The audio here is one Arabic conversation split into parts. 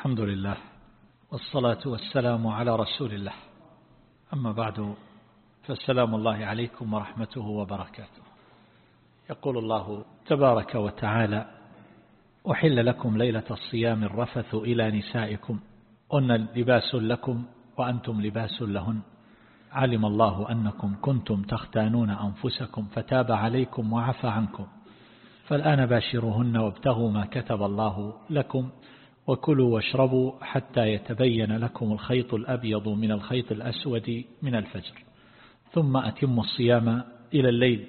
الحمد لله والصلاة والسلام على رسول الله. أما بعد فالسلام الله عليكم ورحمته وبركاته. يقول الله تبارك وتعالى أحل لكم ليلة الصيام الرفث إلى نسائكم. أن لباس لكم وأنتم لباس لهن. علم الله أنكم كنتم تختانون أنفسكم فتاب عليكم وعفى عنكم. فالآن باشرهن وابتغوا ما كتب الله لكم وكلوا واشربوا حتى يتبين لكم الخيط الأبيض من الخيط الأسود من الفجر. ثم أتموا الصيام إلى الليل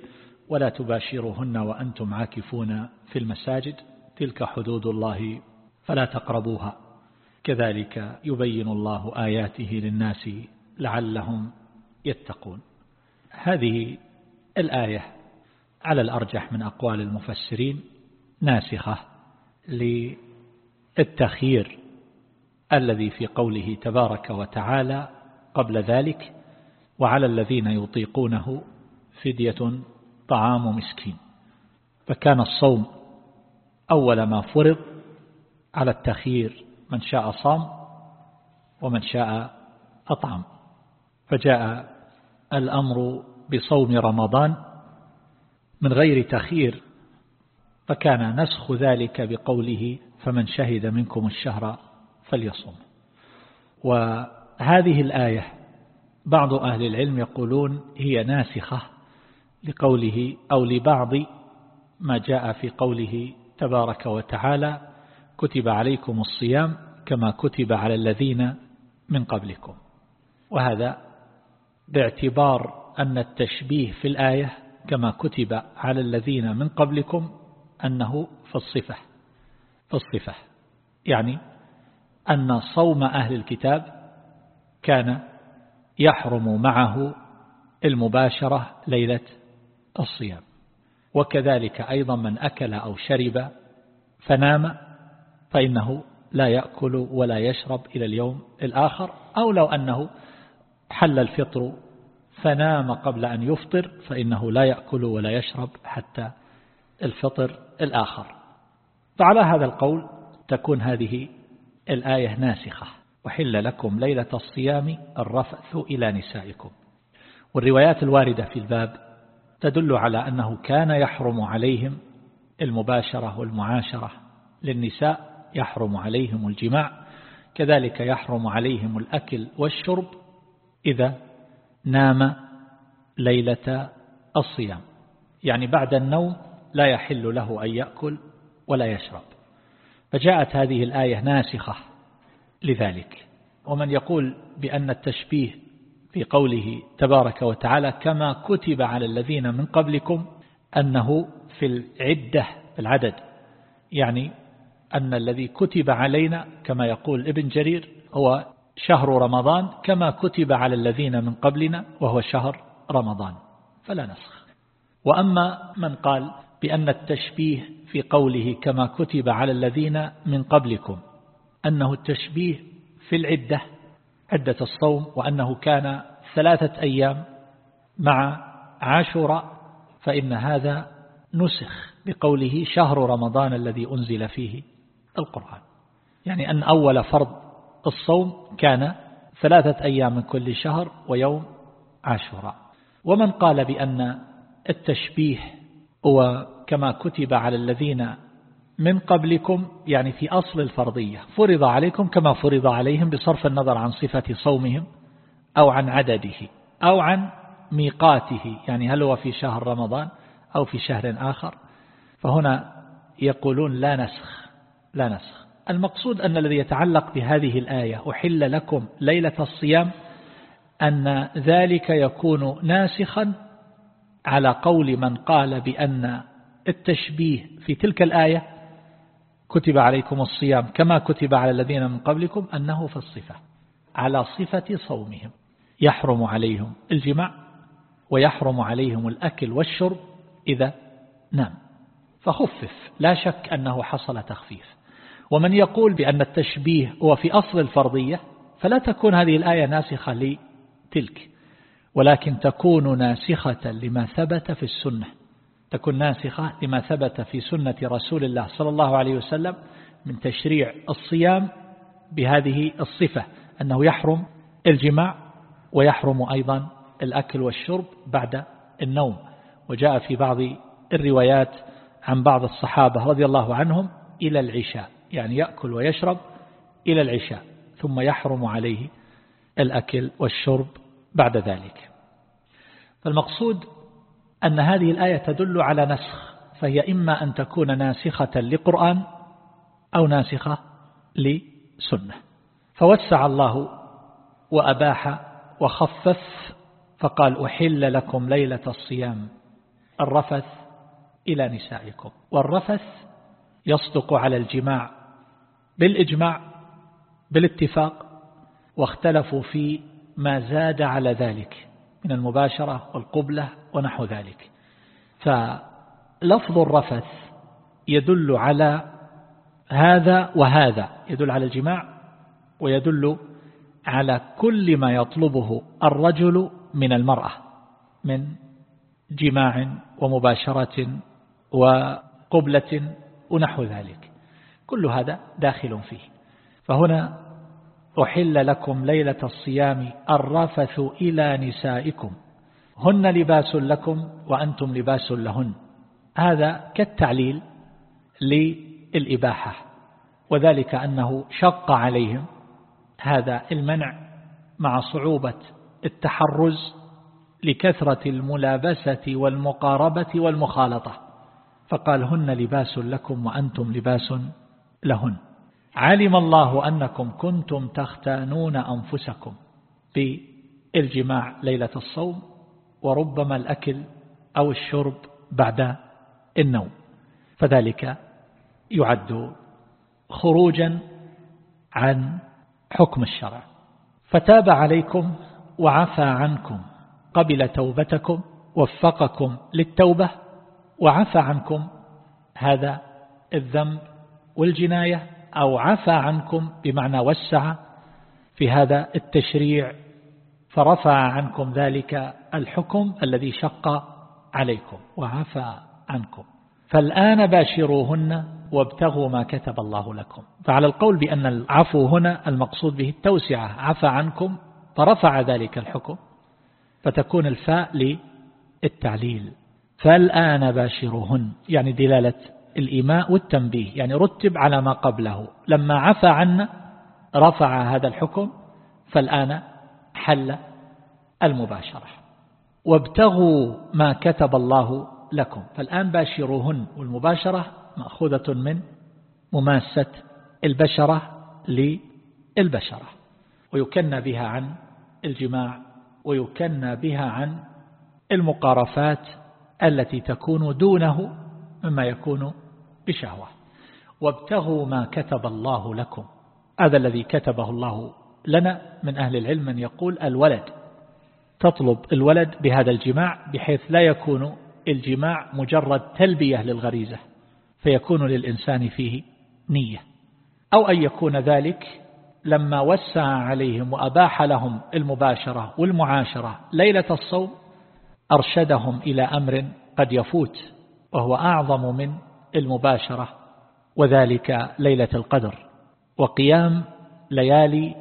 ولا تباشرهن وأنتم عاكفون في المساجد. تلك حدود الله فلا تقربوها. كذلك يبين الله آياته للناس لعلهم يتقون. هذه الآية على الأرجح من أقوال المفسرين ناسخة للتخيير الذي في قوله تبارك وتعالى قبل ذلك وعلى الذين يطيقونه فدية طعام مسكين. فكان الصوم أول ما فرض على التخيير من شاء صام ومن شاء أطعم. فجاء الأمر بصوم رمضان من غير تخيير فكان نسخ ذلك بقوله فمن شهد منكم الشهر فليصم. وهذه الآية بعض أهل العلم يقولون هي ناسخة لقوله أو لبعض ما جاء في قوله تبارك وتعالى كتب عليكم الصيام كما كتب على الذين من قبلكم وهذا باعتبار أن التشبيه في الآية كما كتب على الذين من قبلكم أنه في الصفة. الصفة. يعني أن صوم أهل الكتاب كان يحرم معه المباشرة ليلة الصيام. وكذلك أيضا من أكل أو شرب فنام فإنه لا يأكل ولا يشرب إلى اليوم الآخر. أو لو أنه حل الفطر فنام قبل أن يفطر فإنه لا يأكل ولا يشرب حتى الفطر الآخر. فعلى هذا القول تكون هذه الآية ناسخة. وحل لكم ليلة الصيام الرفث إلى نسائكم. والروايات الواردة في الباب تدل على أنه كان يحرم عليهم المباشرة والمعاشرة. للنساء يحرم عليهم الجماع كذلك يحرم عليهم الأكل والشرب إذا نام ليلة الصيام. يعني بعد النوم لا يحل له أن يأكل ولا يشرب. فجاءت هذه الآية ناسخة لذلك. ومن يقول بأن التشبيه في قوله تبارك وتعالى كما كتب على الذين من قبلكم أنه في العدة في العدد. يعني أن الذي كتب علينا كما يقول ابن جرير هو شهر رمضان كما كتب على الذين من قبلنا وهو شهر رمضان. فلا نسخ. وأما من قال بأن التشبيه في قوله كما كتب على الذين من قبلكم أنه التشبيه في العدة عدة الصوم وأنه كان ثلاثة أيام مع عاشوراء فإن هذا نسخ بقوله شهر رمضان الذي أنزل فيه القرآن. يعني أن أول فرض الصوم كان ثلاثة أيام من كل شهر ويوم عاشوراء. ومن قال بأن التشبيه هو كما كتب على الذين من قبلكم يعني في أصل الفرضية. فرض عليكم كما فرض عليهم بصرف النظر عن صفة صومهم أو عن عدده أو عن ميقاته. يعني هل هو في شهر رمضان أو في شهر آخر؟ فهنا يقولون لا نسخ لا نسخ. المقصود أن الذي يتعلق بهذه الآية أحل لكم ليلة الصيام أن ذلك يكون ناسخا على قول من قال بأن التشبيه في تلك الآية كتب عليكم الصيام كما كتب على الذين من قبلكم أنه في الصفة على صفة صومهم يحرم عليهم الجماع ويحرم عليهم الأكل والشرب إذا نام. فخفف لا شك أنه حصل تخفيف. ومن يقول بأن التشبيه هو في أصل الفرضية فلا تكون هذه الآية ناسخة لتلك. ولكن تكون ناسخة لما ثبت في السنة. تكون ناسخة لما ثبت في سنة رسول الله صلى الله عليه وسلم من تشريع الصيام بهذه الصفة أنه يحرم الجماع ويحرم أيضا الأكل والشرب بعد النوم. وجاء في بعض الروايات عن بعض الصحابة رضي الله عنهم إلى العشاء يعني يأكل ويشرب إلى العشاء ثم يحرم عليه الأكل والشرب بعد ذلك. فالمقصود أن هذه الآية تدل على نسخ فهي إما أن تكون ناسخة لقرآن أو ناسخة لسنة. فوسع الله وأباح وخفف فقال أحل لكم ليلة الصيام الرفث إلى نسائكم. والرفث يصدق على الجماع بالإجماع بالاتفاق واختلفوا في ما زاد على ذلك من المباشرة والقبلة ونحو ذلك. فلفظ الرفث يدل على هذا وهذا يدل على الجماع ويدل على كل ما يطلبه الرجل من المرأة من جماع ومباشرة وقبلة ونحو ذلك. كل هذا داخل فيه. فهنا أحل لكم ليلة الصيام الرفث إلى نسائكم. هن لباس لكم وأنتم لباس لهن. هذا كالتعليل للإباحة. وذلك أنه شق عليهم. هذا المنع مع صعوبة التحرز لكثرة الملابسة والمقاربة والمخالطة. فقال هن لباس لكم وأنتم لباس لهن. علم الله أنكم كنتم تختانون أنفسكم بالجماع ليلة الصوم وربما الأكل أو الشرب بعد النوم. فذلك يعد خروجا عن حكم الشرع. فتاب عليكم وعفى عنكم قبل توبتكم وفقكم للتوبة وعفى عنكم. هذا الذنب والجناية أو عفى عنكم بمعنى وسع في هذا التشريع فرفع عنكم ذلك الحكم الذي شق عليكم وعفى عنكم. فالآن باشروهن وابتغوا ما كتب الله لكم. فعلى القول بأن العفو هنا المقصود به التوسعة عفى عنكم فرفع ذلك الحكم فتكون الفاء للتعليل. فالآن باشروهن يعني دلالة الإيماء والتنبيه يعني رتب على ما قبله. لما عفى عنا رفع هذا الحكم فالآن حل المباشرة. وابتغوا ما كتب الله لكم. فالآن باشروهن والمباشرة مأخوذة من مماسة البشرة للبشرة. ويكنى بها عن الجماع ويكنى بها عن المقارفات التي تكون دونه مما يكون بشهوة. وابتغوا ما كتب الله لكم. هذا الذي كتبه الله لنا من أهل العلم من يقول الولد. تطلب الولد بهذا الجماع بحيث لا يكون الجماع مجرد تلبية للغريزة فيكون للإنسان فيه نية. أو أن يكون ذلك لما وسع عليهم وأباح لهم المباشرة والمعاشرة ليلة الصوم أرشدهم إلى أمر قد يفوت. وهو أعظم من المباشرة وذلك ليلة القدر وقيام ليالي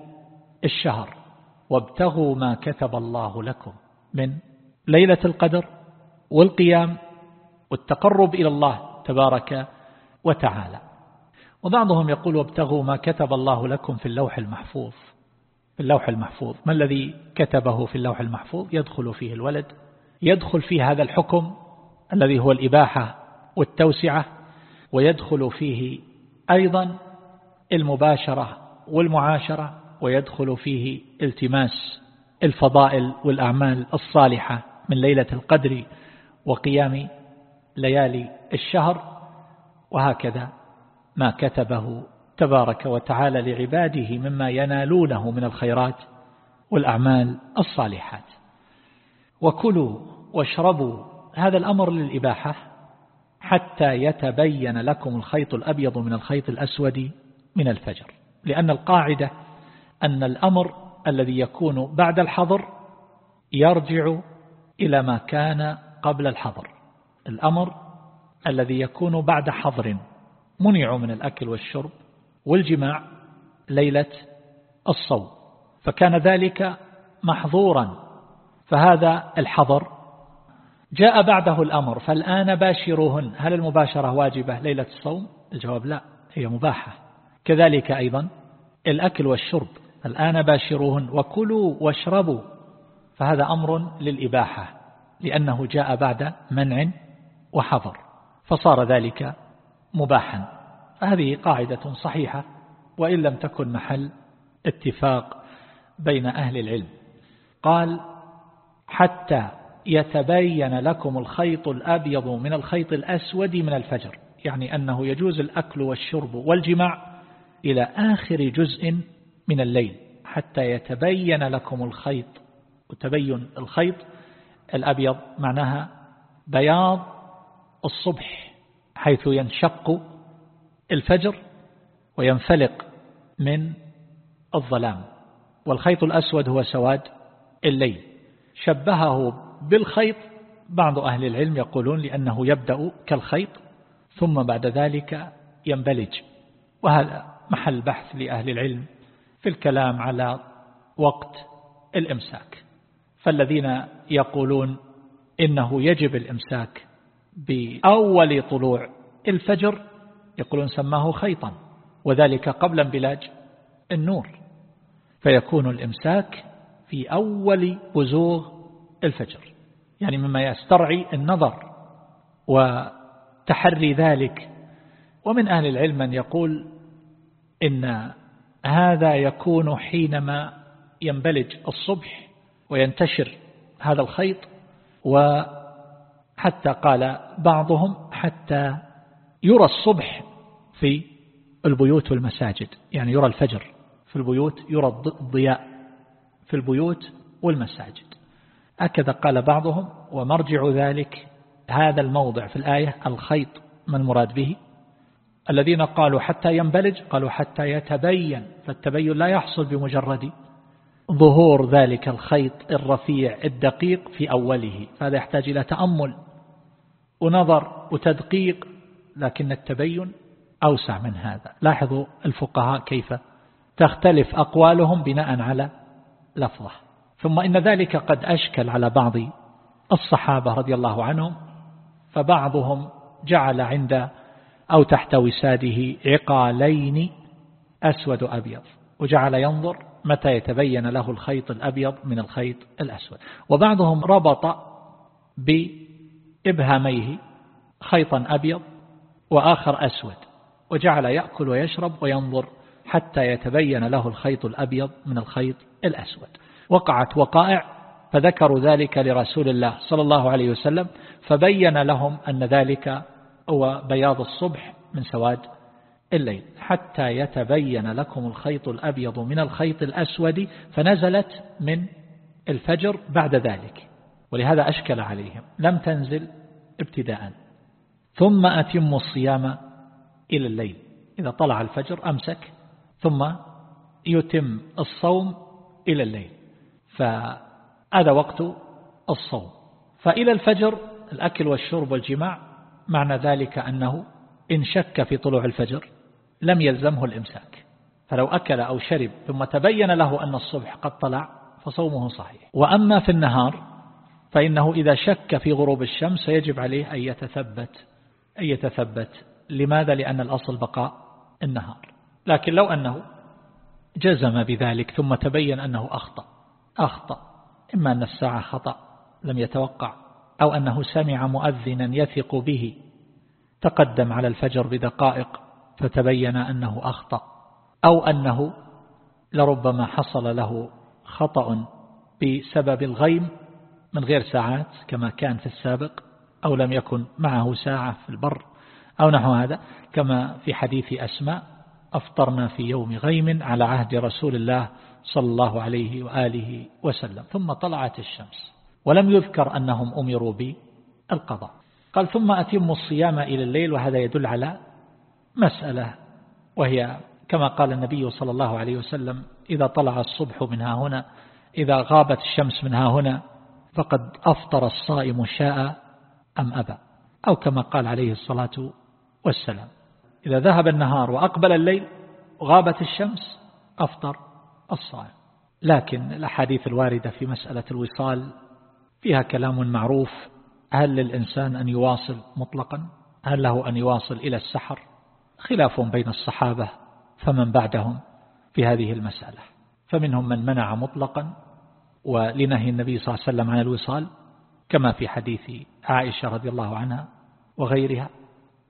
الشهر. وابتغوا ما كتب الله لكم من ليلة القدر والقيام والتقرب إلى الله تبارك وتعالى. وبعضهم يقول وابتغوا ما كتب الله لكم في اللوح المحفوظ. في اللوح المحفوظ. ما الذي كتبه في اللوح المحفوظ؟ يدخل فيه الولد يدخل فيه هذا الحكم الذي هو الإباحة والتوسعة ويدخل فيه أيضا المباشرة والمعاشرة ويدخل فيه التماس الفضائل والأعمال الصالحة من ليلة القدر وقيام ليالي الشهر وهكذا ما كتبه تبارك وتعالى لعباده مما ينالونه من الخيرات والأعمال الصالحات. وكلوا واشربوا هذا الأمر للإباحة حتى يتبين لكم الخيط الأبيض من الخيط الأسود من الفجر. لأن القاعدة أن الأمر الذي يكون بعد الحظر يرجع إلى ما كان قبل الحظر. الأمر الذي يكون بعد حظر منعوا من الأكل والشرب والجماع ليلة الصوم. فكان ذلك محظورا. فهذا الحظر جاء بعده الأمر فالآن باشروهن. هل المباشرة واجبة ليلة الصوم؟ الجواب لا هي مباحة. كذلك أيضا الأكل والشرب. الآن باشروهن وكلوا واشربوا فهذا أمر للإباحة لأنه جاء بعد منع وحظر فصار ذلك مباحا. هذه قاعدة صحيحة وإن لم تكن محل اتفاق بين أهل العلم. قال حتى يتبين لكم الخيط الأبيض من الخيط الأسود من الفجر. يعني أنه يجوز الأكل والشرب والجماع إلى آخر جزء من الليل حتى يتبين لكم الخيط. وتبين الخيط الأبيض معناها بياض الصبح حيث ينشق الفجر وينفلق من الظلام. والخيط الأسود هو سواد الليل. شبهه بالخيط. بعض أهل العلم يقولون لأنه يبدأ كالخيط ثم بعد ذلك ينبلج. وهذا محل بحث لأهل العلم في الكلام على وقت الإمساك. فالذين يقولون إنه يجب الإمساك بأول طلوع الفجر يقولون سماه خيطا وذلك قبل انبلاج النور. فيكون الإمساك في أول بزوغ الفجر. يعني مما يسترعي النظر وتحري ذلك. ومن أهل العلم من يقول إن هذا يكون حينما ينبلج الصبح وينتشر هذا الخيط. وحتى قال بعضهم حتى يرى الصبح في البيوت والمساجد. يعني يرى الفجر في البيوت يرى الضياء. في البيوت والمساجد. هكذا قال بعضهم ومرجع ذلك هذا الموضع في الآية الخيط ما المراد به؟ الذين قالوا حتى ينبلج قالوا حتى يتبين فالتبين لا يحصل بمجرد ظهور ذلك الخيط الرفيع الدقيق في أوله فهذا يحتاج إلى تأمل ونظر وتدقيق لكن التبين أوسع من هذا. لاحظوا الفقهاء كيف تختلف أقوالهم بناء على لفظة. ثم إن ذلك قد أشكل على بعض الصحابة رضي الله عنهم فبعضهم جعل عند أو تحت وساده عقالين أسود أبيض وجعل ينظر متى يتبين له الخيط الأبيض من الخيط الأسود. وبعضهم ربط بإبهاميه خيطا أبيض وآخر أسود وجعل يأكل ويشرب وينظر حتى يتبين له الخيط الأبيض من الخيط الأسود. وقعت وقائع فذكروا ذلك لرسول الله صلى الله عليه وسلم فبين لهم أن ذلك هو بياض الصبح من سواد الليل. حتى يتبين لكم الخيط الأبيض من الخيط الأسود فنزلت من الفجر بعد ذلك. ولهذا أشكل عليهم لم تنزل ابتداء. ثم أتم الصيام إلى الليل. إذا طلع الفجر أمسك ثم يتم الصوم إلى الليل. فهذا وقت الصوم. فإلى الفجر الأكل والشرب والجماع معنى ذلك أنه إن شك في طلوع الفجر لم يلزمه الإمساك. فلو أكل أو شرب ثم تبين له أن الصبح قد طلع فصومه صحيح. وأما في النهار فإنه إذا شك في غروب الشمس يجب عليه أن يتثبت أن يتثبت. لماذا؟ لأن الأصل بقاء النهار. لكن لو أنه جزم بذلك ثم تبين أنه أخطأ أخطأ. إما أن الساعة خطأ لم يتوقع أو أنه سمع مؤذنا يثق به. تقدم على الفجر بدقائق فتبين أنه أخطأ أو أنه لربما حصل له خطأ بسبب الغيم من غير ساعات كما كان في السابق أو لم يكن معه ساعة في البر أو نحو هذا كما في حديث أسماء. أفطرنا في يوم غيم على عهد رسول الله صلى الله عليه وآله وسلم. ثم طلعت الشمس ولم يذكر أنهم أمروا بالقضاء. قال ثم أتم الصيام إلى الليل وهذا يدل على مسألة وهي كما قال النبي صلى الله عليه وسلم إذا طلع الصبح منها هنا إذا غابت الشمس منها هنا فقد أفطر الصائم شاء أم أبى أو كما قال عليه الصلاة والسلام. إذا ذهب النهار وأقبل الليل وغابت الشمس أفطر الصائم. لكن الأحاديث الواردة في مسألة الوصال فيها كلام معروف. هل للإنسان أن يواصل مطلقا؟ هل له أن يواصل إلى السحر؟ خلاف بين الصحابة فمن بعدهم في هذه المسألة. فمنهم من منع مطلقا ولنهي النبي صلى الله عليه وسلم عن الوصال كما في حديث عائشة رضي الله عنها وغيرها.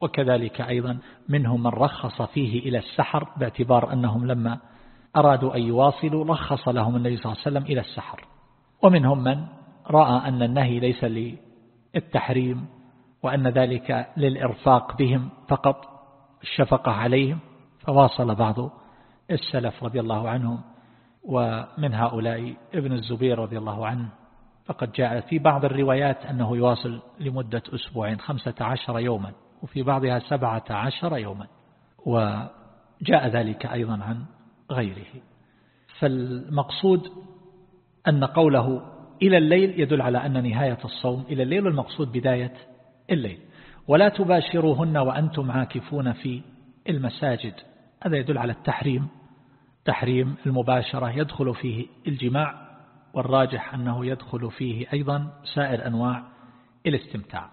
وكذلك أيضا منهم من رخص فيه إلى السحر باعتبار أنهم لما أرادوا أن يواصلوا رخص لهم النبي صلى الله عليه وسلم إلى السحر. ومنهم من رأى أن النهي ليس للتحريم وأن ذلك للإرفاق بهم فقط الشفقة عليهم فواصل بعض السلف رضي الله عنهم ومن هؤلاء ابن الزبير رضي الله عنه. فقد جاء في بعض الروايات أنه يواصل لمدة أسبوعين خمسة عشر يوما. وفي بعضها سبعة عشر يوما وجاء ذلك أيضا عن غيره. فالمقصود أن قوله إلى الليل يدل على أن نهاية الصوم إلى الليل والمقصود بداية الليل. ولا تباشروهن وأنتم عاكفون في المساجد. هذا يدل على التحريم تحريم المباشرة يدخل فيه الجماع والراجح أنه يدخل فيه أيضا سائر أنواع الاستمتاع.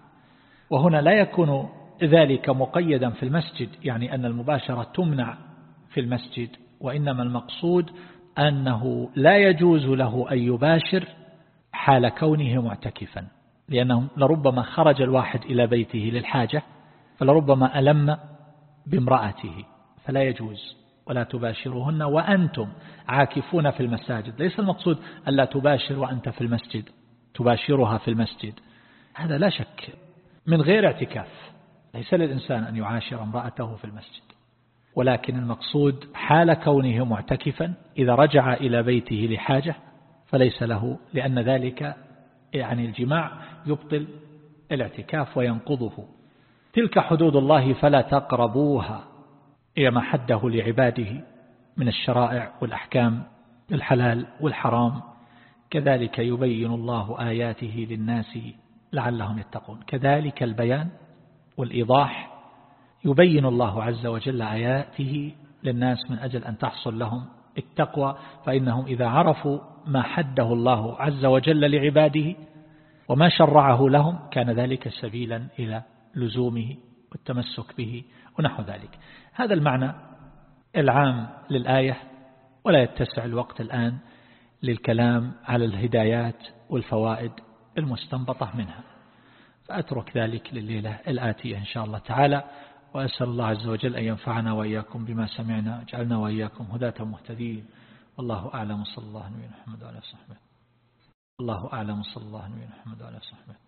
وهنا لا يكون ذلك مقيدا في المسجد يعني أن المباشرة تمنع في المسجد وإنما المقصود أنه لا يجوز له أن يباشر حال كونه معتكفا لأنه لربما خرج الواحد إلى بيته للحاجة فلربما ألم بامرأته فلا يجوز ولا تباشرهن وأنتم عاكفون في المساجد. ليس المقصود ألا تباشر وأنت في المسجد تباشرها في المسجد. هذا لا شك من غير اعتكاف. ليس للإنسان أن يعاشر امرأته في المسجد ولكن المقصود حال كونه معتكفا إذا رجع إلى بيته لحاجة فليس له لأن ذلك يعني الجماع يبطل الاعتكاف وينقضه. تلك حدود الله فلا تقربوها هي ما حده لعباده من الشرائع والأحكام الحلال والحرام. كذلك يبين الله آياته للناس لعلهم يتقون. كذلك البيان والإيضاح يبين الله عز وجل آياته للناس من أجل أن تحصل لهم التقوى فإنهم إذا عرفوا ما حده الله عز وجل لعباده وما شرعه لهم كان ذلك سبيلا إلى لزومه والتمسك به ونحو ذلك. هذا المعنى العام للآية ولا يتسع الوقت الآن للكلام على الهدايات والفوائد المستنبطة منها. فأترك ذلك لليلة الآتية إن شاء الله تعالى. وأسأل الله عز وجل أن ينفعنا وإياكم بما سمعنا جعلنا وإياكم هداة مهتدين. والله أعلم. صلى الله عليه صحبه الله أعلم. صلى الله عليه صحبه